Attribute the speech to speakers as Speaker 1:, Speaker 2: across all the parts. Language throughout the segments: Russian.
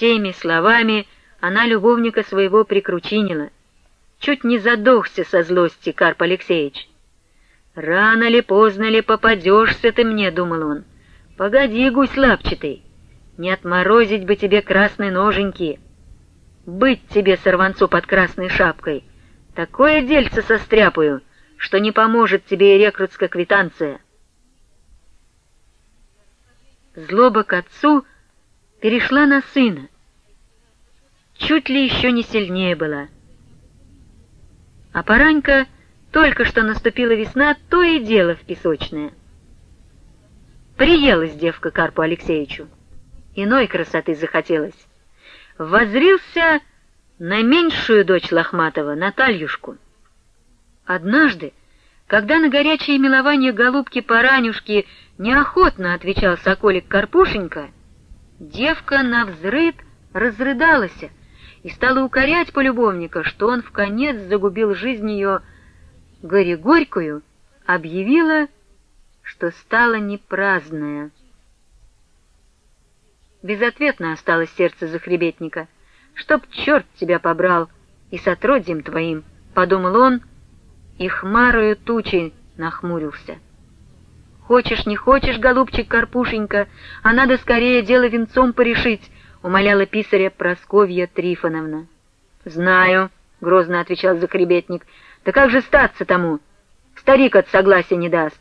Speaker 1: Теми словами она любовника своего прикручинила. Чуть не задохся со злости Карп Алексеевич. «Рано ли, поздно ли попадешься ты мне», — думал он. «Погоди, гусь лапчатый, не отморозить бы тебе красные ноженьки. Быть тебе сорванцу под красной шапкой. Такое дельце состряпаю, что не поможет тебе и рекрутская квитанция». Злоба к отцу перешла на сына. Чуть ли еще не сильнее была. А Паранька, только что наступила весна, то и дело в песочное. Приелась девка Карпу Алексеевичу. Иной красоты захотелось. Возрился на меньшую дочь Лохматова, Натальюшку. Однажды, когда на горячее милование голубки Паранюшки неохотно отвечал соколик Карпушенька, девка на взрыд разрыдалась и стала укорять полюбовника, что он в конец загубил жизнь ее горе-горькую, объявила, что стала непраздная. Безответно осталось сердце захребетника. «Чтоб черт тебя побрал и с отродьем твоим!» — подумал он, и хмарою тучей нахмурился. «Хочешь, не хочешь, голубчик Карпушенька, а надо скорее дело венцом порешить», — умоляла писаря Просковья Трифоновна. «Знаю», — грозно отвечал захребетник, — «да как же статься тому? Старик от согласия не даст».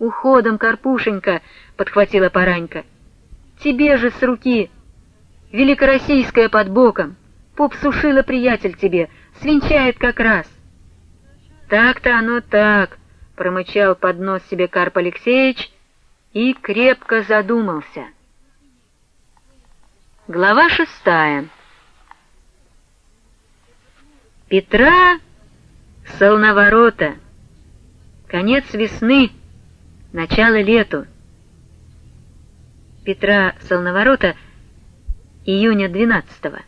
Speaker 1: «Уходом, Карпушенька», — подхватила Паранька. «Тебе же с руки! Великороссийская под боком! Поп сушила приятель тебе, свинчает как раз!» «Так-то оно так», — промычал под нос себе Карп Алексеевич и крепко задумался. Глава шестая. Петра Солноворота. Конец весны, начало лету. Петра Солноворота июня 12-го.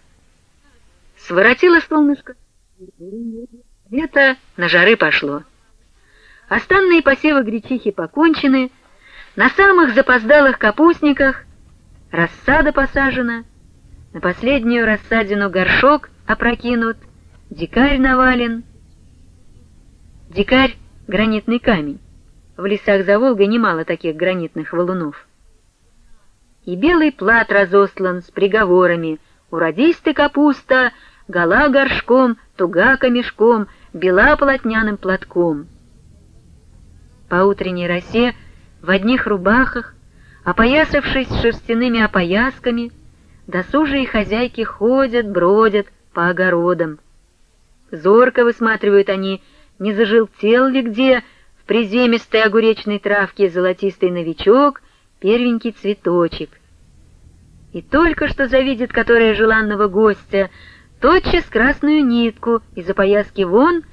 Speaker 1: Своротило солнышко. Лето на жары пошло. Останные посевы гречихи покончены, на самых запоздалых капустниках рассада посажена — на последнюю рассадину горшок опрокинут, дикарь навален. Дикарь — гранитный камень. В лесах за Волгой немало таких гранитных валунов. И белый плат разослан с приговорами «Уродись ты, капуста, гола горшком, тугака мешком, бела полотняным платком». По утренней росе в одних рубахах, опоясавшись шерстяными опоясками, Досужие хозяйки ходят, бродят по огородам. Зорко высматривают они, не зажелтел ли где в приземистой огуречной травке золотистый новичок, первенький цветочек. И только что завидит которая желанного гостя, тотчас красную нитку из опояски вон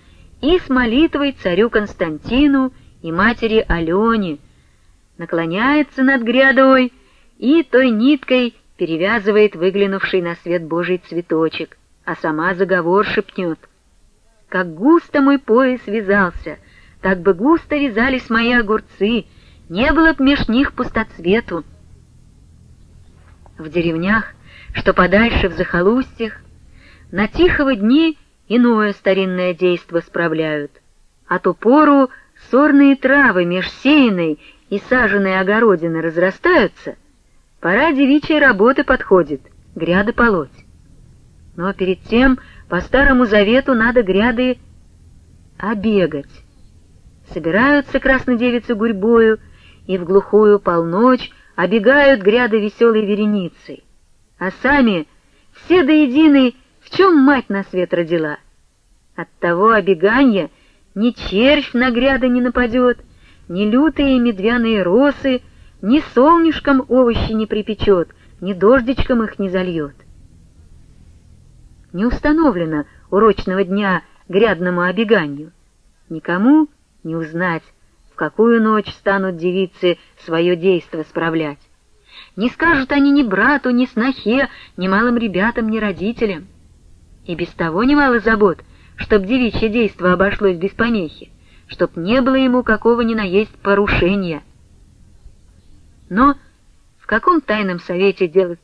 Speaker 1: и с молитвой царю Константину и матери Алене, наклоняется над грядой и той ниткой перевязывает выглянувший на свет Божий цветочек, а сама заговор шепнет. Как густо мой пояс вязался, так бы густо вязались мои огурцы, не было б меж них пустоцвету. В деревнях, что подальше в захолустьях, на тихого дни иное старинное действо справляют. А ту пору сорные травы меж сеянной и саженной огородины разрастаются — Пора девичьей работы подходит, гряды полоть. Но перед тем, по Старому Завету, надо гряды обегать. Собираются краснодевицы гурьбою, и в глухую полночь обегают гряды веселой вереницей. А сами все до единой, в чем мать на свет родила. От того обеганья ни червь на гряды не нападет, ни лютые медвяные росы — ни солнышком овощи не припечет, ни дождичком их не зальет. Не установлено урочного дня грядному обеганию. Никому не узнать, в какую ночь станут девицы свое действо справлять. Не скажут они ни брату, ни снохе, ни малым ребятам, ни родителям. И без того немало забот, чтоб девичье действо обошлось без помехи, чтоб не было ему какого ни наесть порушения — но в каком тайном совете дело